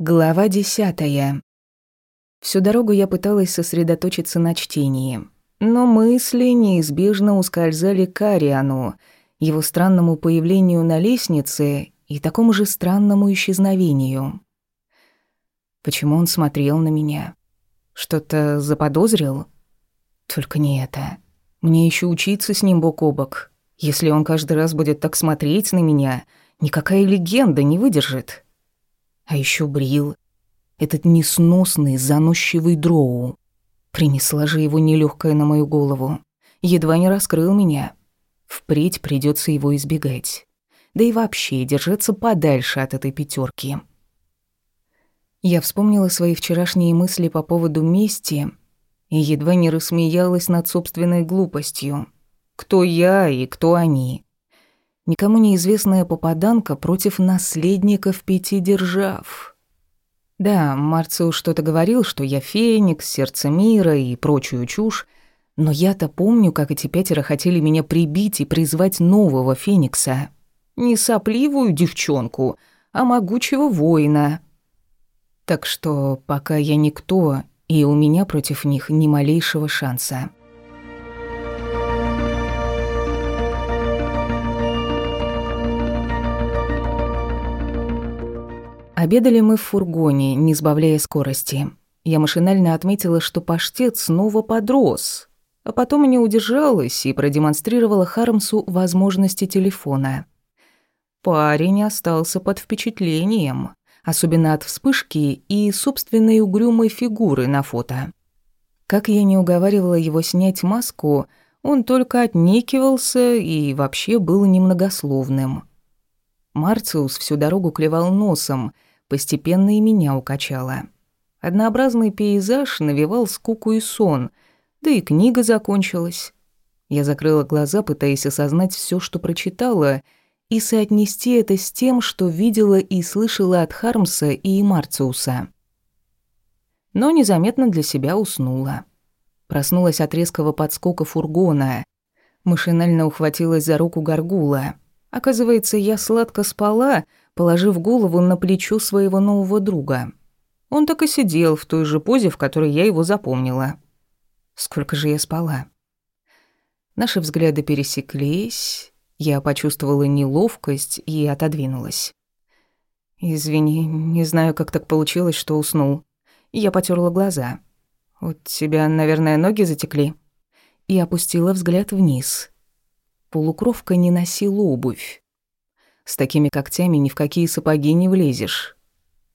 Глава десятая. Всю дорогу я пыталась сосредоточиться на чтении, но мысли неизбежно ускользали к Ариану, его странному появлению на лестнице и такому же странному исчезновению. Почему он смотрел на меня? Что-то заподозрил? Только не это. Мне еще учиться с ним бок о бок. Если он каждый раз будет так смотреть на меня, никакая легенда не выдержит. А еще Брил. Этот несносный, заносчивый дроу. Принесла же его нелегкая на мою голову. Едва не раскрыл меня. Впредь придется его избегать. Да и вообще держаться подальше от этой пятерки. Я вспомнила свои вчерашние мысли по поводу мести и едва не рассмеялась над собственной глупостью. Кто я и кто они? Никому неизвестная попаданка против наследников пяти держав. Да, Марциус что-то говорил, что я феникс, сердце мира и прочую чушь, но я-то помню, как эти пятеро хотели меня прибить и призвать нового феникса. Не сопливую девчонку, а могучего воина. Так что пока я никто, и у меня против них ни малейшего шанса. Обедали мы в фургоне, не сбавляя скорости. Я машинально отметила, что паштет снова подрос. А потом не удержалась и продемонстрировала Хармсу возможности телефона. Парень остался под впечатлением, особенно от вспышки и собственной угрюмой фигуры на фото. Как я не уговаривала его снять маску, он только отнекивался и вообще был немногословным. Марциус всю дорогу клевал носом — постепенно и меня укачало. Однообразный пейзаж навевал скуку и сон, да и книга закончилась. Я закрыла глаза, пытаясь осознать все, что прочитала, и соотнести это с тем, что видела и слышала от Хармса и Марциуса. Но незаметно для себя уснула. Проснулась от резкого подскока фургона. Машинально ухватилась за руку горгула. Оказывается, я сладко спала, положив голову на плечо своего нового друга. Он так и сидел в той же позе, в которой я его запомнила. Сколько же я спала? Наши взгляды пересеклись. Я почувствовала неловкость и отодвинулась. «Извини, не знаю, как так получилось, что уснул». Я потерла глаза. «У тебя, наверное, ноги затекли?» И опустила взгляд вниз. Полукровка не носила обувь. С такими когтями ни в какие сапоги не влезешь.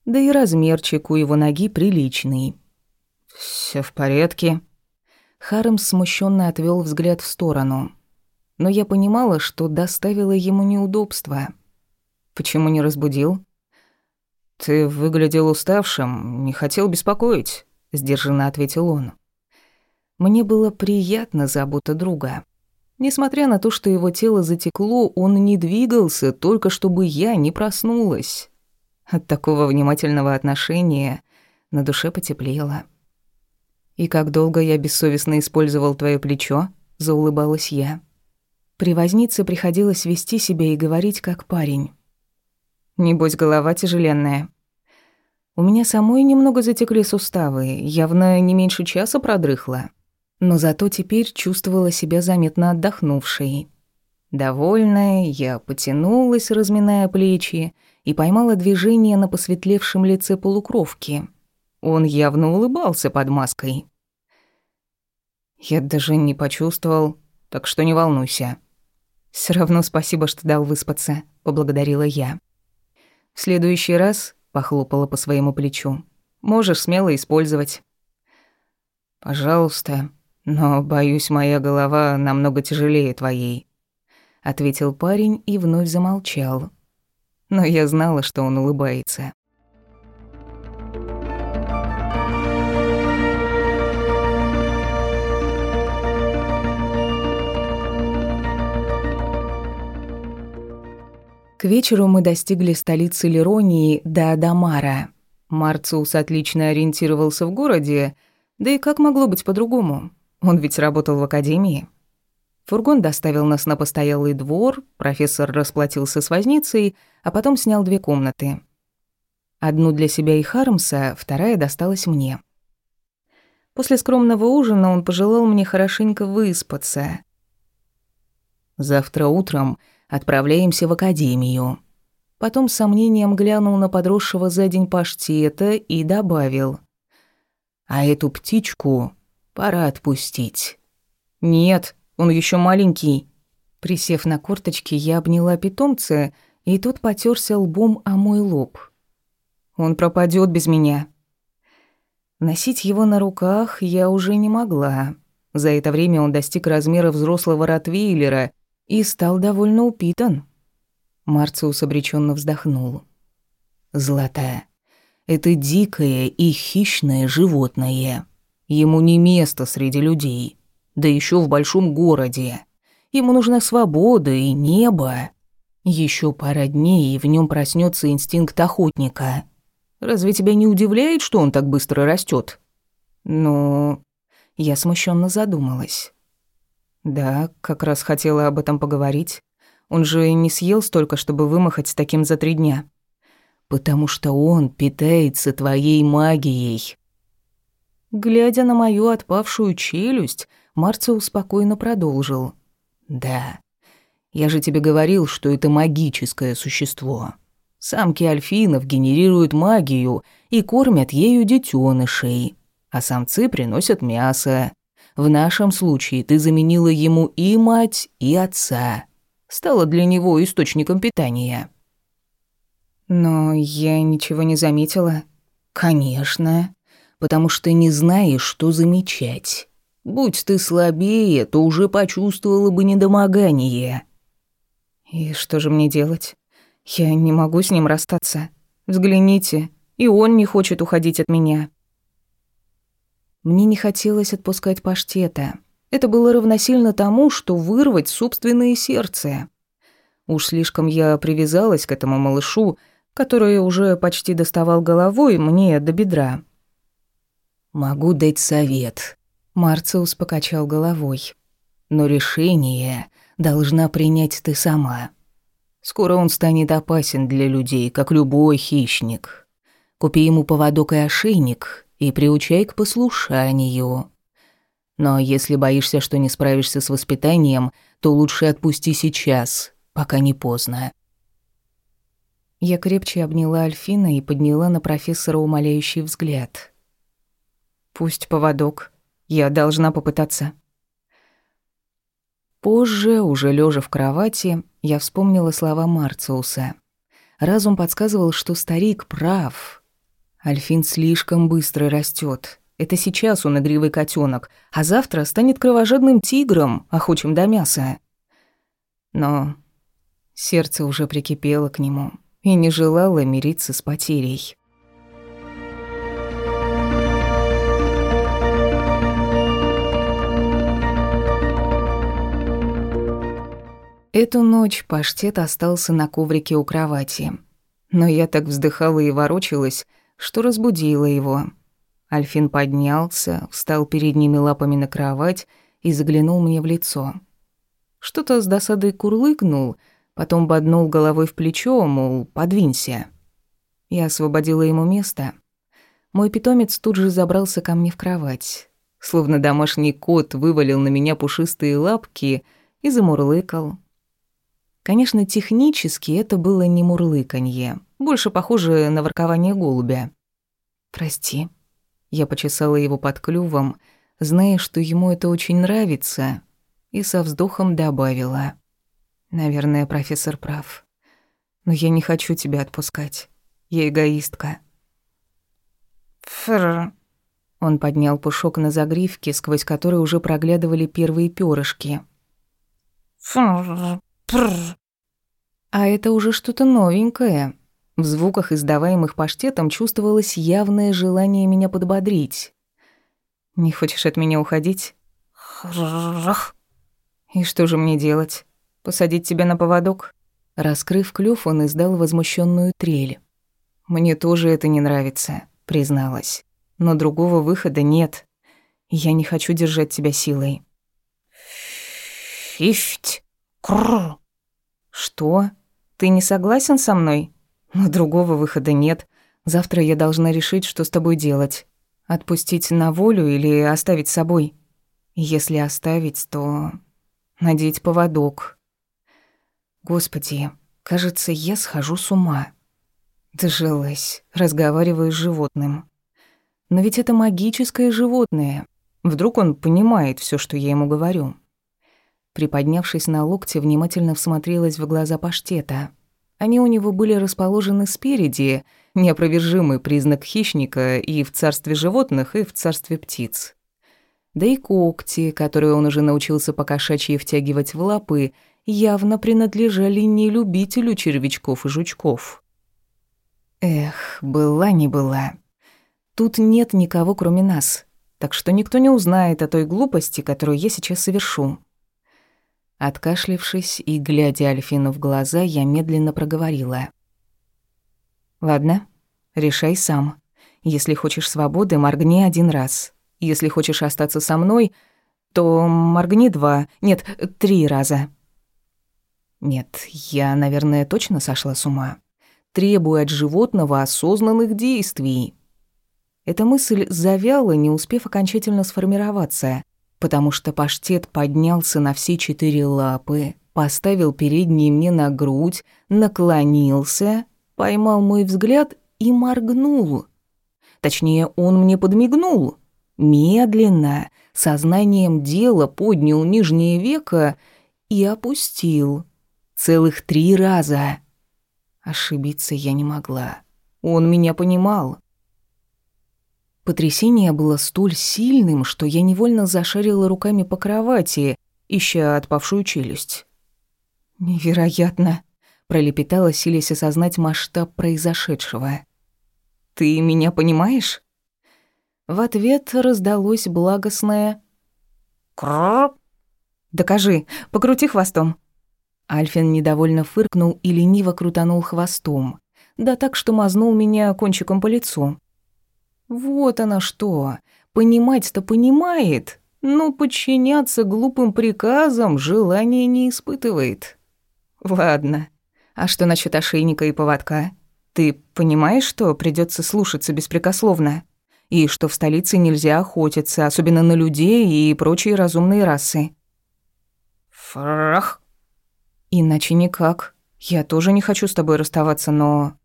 Да и размерчик у его ноги приличный. Все в порядке. Харем смущенно отвел взгляд в сторону. Но я понимала, что доставила ему неудобства. Почему не разбудил? Ты выглядел уставшим, не хотел беспокоить, сдержанно ответил он. Мне было приятно забота друга. Несмотря на то, что его тело затекло, он не двигался, только чтобы я не проснулась. От такого внимательного отношения на душе потеплело. «И как долго я бессовестно использовал твое плечо?» — заулыбалась я. При вознице приходилось вести себя и говорить как парень. «Небось, голова тяжеленная». У меня самой немного затекли суставы, явно не меньше часа продрыхла но зато теперь чувствовала себя заметно отдохнувшей. Довольная, я потянулась, разминая плечи, и поймала движение на посветлевшем лице полукровки. Он явно улыбался под маской. Я даже не почувствовал, так что не волнуйся. Все равно спасибо, что дал выспаться, поблагодарила я. В следующий раз похлопала по своему плечу. Можешь смело использовать. Пожалуйста, «Но, боюсь, моя голова намного тяжелее твоей», — ответил парень и вновь замолчал. Но я знала, что он улыбается. К вечеру мы достигли столицы Леронии до Адамара. Марциус отлично ориентировался в городе, да и как могло быть по-другому? Он ведь работал в академии. Фургон доставил нас на постоялый двор, профессор расплатился с возницей, а потом снял две комнаты. Одну для себя и Хармса, вторая досталась мне. После скромного ужина он пожелал мне хорошенько выспаться. «Завтра утром отправляемся в академию». Потом с сомнением глянул на подросшего за день паштета и добавил. «А эту птичку пора отпустить». «Нет, он еще маленький». Присев на корточки, я обняла питомца, и тот потерся лбом о мой лоб. Он пропадет без меня. Носить его на руках я уже не могла. За это время он достиг размера взрослого ротвейлера и стал довольно упитан. Марциус обреченно вздохнул. «Златая, это дикое и хищное животное. Ему не место среди людей, да еще в большом городе. Ему нужна свобода и небо. Еще пара дней, и в нем проснется инстинкт охотника. Разве тебя не удивляет, что он так быстро растет? Ну, я смущенно задумалась. Да, как раз хотела об этом поговорить. Он же не съел столько, чтобы вымахать с таким за три дня. Потому что он питается твоей магией. Глядя на мою отпавшую челюсть, Марцио спокойно продолжил. Да, я же тебе говорил, что это магическое существо. Самки альфинов генерируют магию и кормят ею детенышей, а самцы приносят мясо. В нашем случае ты заменила ему и мать, и отца. Стала для него источником питания. Но я ничего не заметила. Конечно, потому что не знаешь, что замечать. Будь ты слабее, то уже почувствовала бы недомогание. И что же мне делать? Я не могу с ним расстаться. Взгляните, и он не хочет уходить от меня. Мне не хотелось отпускать паштета. Это было равносильно тому, что вырвать собственное сердце. Уж слишком я привязалась к этому малышу, который уже почти доставал головой мне до бедра. «Могу дать совет», — Марциус покачал головой. «Но решение должна принять ты сама. Скоро он станет опасен для людей, как любой хищник. Купи ему поводок и ошейник и приучай к послушанию. Но если боишься, что не справишься с воспитанием, то лучше отпусти сейчас, пока не поздно. Я крепче обняла Альфина и подняла на профессора умоляющий взгляд. «Пусть поводок. Я должна попытаться». Позже, уже лежа в кровати, я вспомнила слова Марциуса. Разум подсказывал, что старик прав. Альфин слишком быстро растет. Это сейчас он игривый котенок, а завтра станет кровожадным тигром, охочим до мяса. Но сердце уже прикипело к нему и не желало мириться с потерей. Эту ночь паштет остался на коврике у кровати. Но я так вздыхала и ворочалась, что разбудила его. Альфин поднялся, встал передними лапами на кровать и заглянул мне в лицо. Что-то с досадой курлыкнул, потом боднул головой в плечо, мол, подвинься. Я освободила ему место. Мой питомец тут же забрался ко мне в кровать. Словно домашний кот вывалил на меня пушистые лапки и замурлыкал. Конечно, технически это было не мурлыканье, больше похоже на воркование голубя. «Прости». Я почесала его под клювом, зная, что ему это очень нравится, и со вздохом добавила. «Наверное, профессор прав. Но я не хочу тебя отпускать. Я эгоистка». «Фррр». Он поднял пушок на загривке, сквозь который уже проглядывали первые перышки. «Фррр». Прррр. А это уже что-то новенькое. В звуках, издаваемых паштетом, чувствовалось явное желание меня подбодрить. «Не хочешь от меня уходить?» «И что же мне делать? Посадить тебя на поводок?» Раскрыв клюв, он издал возмущенную трель. «Мне тоже это не нравится», — призналась. «Но другого выхода нет. Я не хочу держать тебя силой». «Фифть! Кррр!» «Что? Ты не согласен со мной? Но другого выхода нет. Завтра я должна решить, что с тобой делать. Отпустить на волю или оставить с собой. Если оставить, то надеть поводок. Господи, кажется, я схожу с ума. Дожилась, разговариваю с животным. Но ведь это магическое животное. Вдруг он понимает все, что я ему говорю. Приподнявшись на локте, внимательно всмотрелась в глаза паштета. Они у него были расположены спереди, неопровержимый признак хищника и в царстве животных, и в царстве птиц. Да и когти, которые он уже научился покошачьи втягивать в лапы, явно принадлежали не любителю червячков и жучков. Эх, была не была. Тут нет никого, кроме нас, так что никто не узнает о той глупости, которую я сейчас совершу. Откашлившись и глядя Альфину в глаза, я медленно проговорила. «Ладно, решай сам. Если хочешь свободы, моргни один раз. Если хочешь остаться со мной, то моргни два, нет, три раза». Нет, я, наверное, точно сошла с ума. Требую от животного осознанных действий. Эта мысль завяла, не успев окончательно сформироваться — потому что паштет поднялся на все четыре лапы, поставил передние мне на грудь, наклонился, поймал мой взгляд и моргнул. Точнее, он мне подмигнул. Медленно, сознанием дела поднял нижнее веко и опустил. Целых три раза. Ошибиться я не могла. Он меня понимал. Потрясение было столь сильным, что я невольно зашарила руками по кровати, ища отпавшую челюсть. «Невероятно!» — пролепетала, силясь осознать масштаб произошедшего. «Ты меня понимаешь?» В ответ раздалось благостное «Крррр!» «Докажи, покрути хвостом!» Альфин недовольно фыркнул и лениво крутанул хвостом. Да так, что мазнул меня кончиком по лицу. Вот она что. Понимать-то понимает, но подчиняться глупым приказам желания не испытывает. Ладно. А что насчет ошейника и поводка? Ты понимаешь, что придется слушаться беспрекословно? И что в столице нельзя охотиться, особенно на людей и прочие разумные расы? Фрах. Иначе никак. Я тоже не хочу с тобой расставаться, но...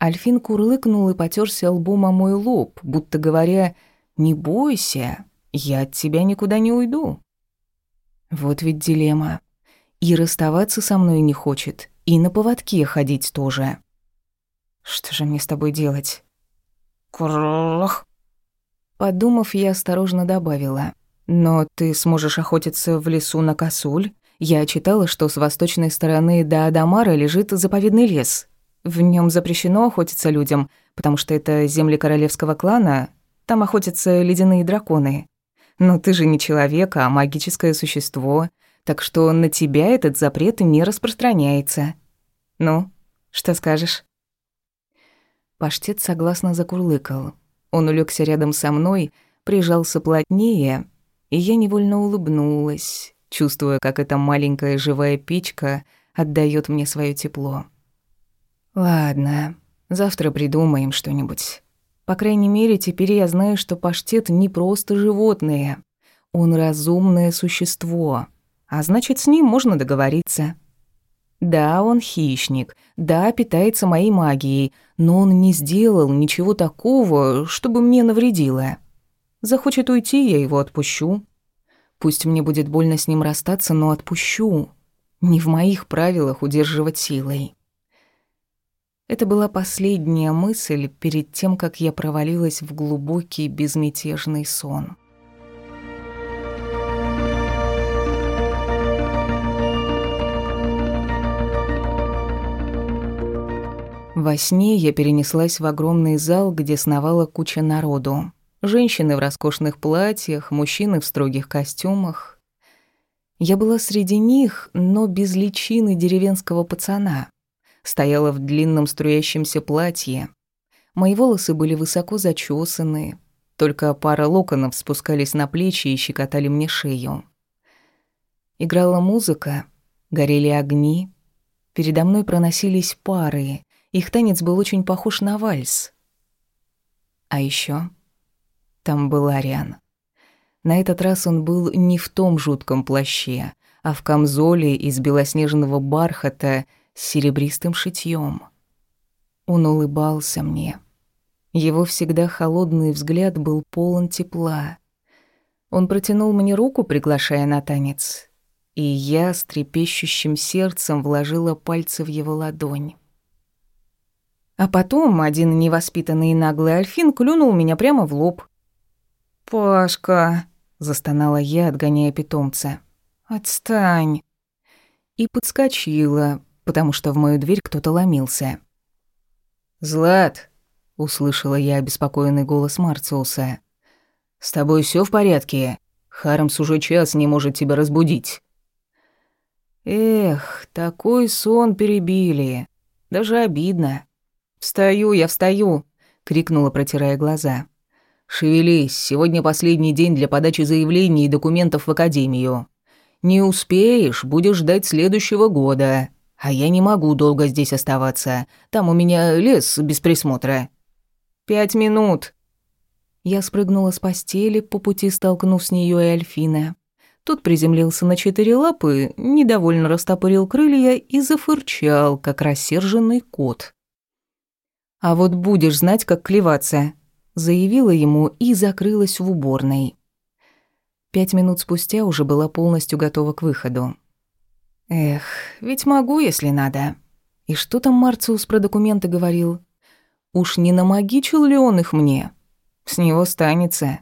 Альфин курлыкнул и потерся лбом о мой лоб, будто говоря «Не бойся, я от тебя никуда не уйду». Вот ведь дилемма. И расставаться со мной не хочет, и на поводке ходить тоже. Что же мне с тобой делать? Крох. Подумав, я осторожно добавила. Но ты сможешь охотиться в лесу на косуль? Я читала, что с восточной стороны до Адамара лежит заповедный лес. В нем запрещено охотиться людям, потому что это земли королевского клана, там охотятся ледяные драконы. Но ты же не человек, а магическое существо, так что на тебя этот запрет не распространяется. Ну, что скажешь?» Паштет согласно закурлыкал. Он улегся рядом со мной, прижался плотнее, и я невольно улыбнулась, чувствуя, как эта маленькая живая печка отдает мне свое тепло. Ладно, завтра придумаем что-нибудь. По крайней мере, теперь я знаю, что паштет не просто животное. Он разумное существо, а значит, с ним можно договориться. Да, он хищник, да, питается моей магией, но он не сделал ничего такого, чтобы мне навредило. Захочет уйти, я его отпущу. Пусть мне будет больно с ним расстаться, но отпущу. Не в моих правилах удерживать силой. Это была последняя мысль перед тем, как я провалилась в глубокий безмятежный сон. Во сне я перенеслась в огромный зал, где сновала куча народу. Женщины в роскошных платьях, мужчины в строгих костюмах. Я была среди них, но без личины деревенского пацана стояла в длинном струящемся платье. Мои волосы были высоко зачесаны, только пара локонов спускались на плечи и щекотали мне шею. Играла музыка, горели огни. Передо мной проносились пары, Их танец был очень похож на вальс. А еще там был Ариан. На этот раз он был не в том жутком плаще, а в камзоле из белоснежного бархата с серебристым шитьем. Он улыбался мне. Его всегда холодный взгляд был полон тепла. Он протянул мне руку, приглашая на танец, и я с трепещущим сердцем вложила пальцы в его ладонь. А потом один невоспитанный и наглый альфин клюнул меня прямо в лоб. «Пашка», — застонала я, отгоняя питомца. «Отстань!» И подскочила, потому что в мою дверь кто-то ломился. «Злат!» — услышала я обеспокоенный голос Марциуса. «С тобой все в порядке? Хармс уже час не может тебя разбудить». Эх, такой сон перебили. Даже обидно. «Встаю, я встаю!» — крикнула, протирая глаза. «Шевелись, сегодня последний день для подачи заявлений и документов в академию. Не успеешь, будешь ждать следующего года. А я не могу долго здесь оставаться. Там у меня лес без присмотра». «Пять минут!» Я спрыгнула с постели, по пути столкнув с нее и Альфина. Тот приземлился на четыре лапы, недовольно растопырил крылья и зафырчал, как рассерженный кот. «А вот будешь знать, как клеваться», — заявила ему и закрылась в уборной. Пять минут спустя уже была полностью готова к выходу. «Эх, ведь могу, если надо». И что там Марциус про документы говорил? Уж не намагичил ли он их мне? С него станется.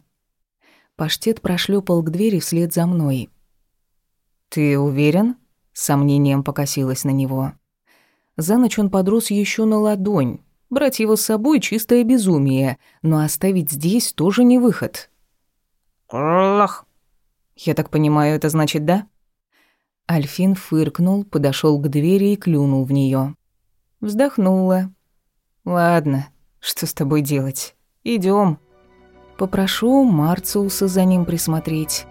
Паштет прошлепал к двери вслед за мной. «Ты уверен?» — с сомнением покосилась на него. За ночь он подрос еще на ладонь, Брать его с собой — чистое безумие, но оставить здесь тоже не выход. «Лах!» «Я так понимаю, это значит да?» Альфин фыркнул, подошел к двери и клюнул в нее. Вздохнула. «Ладно, что с тобой делать? Идем. Попрошу Марциуса за ним присмотреть».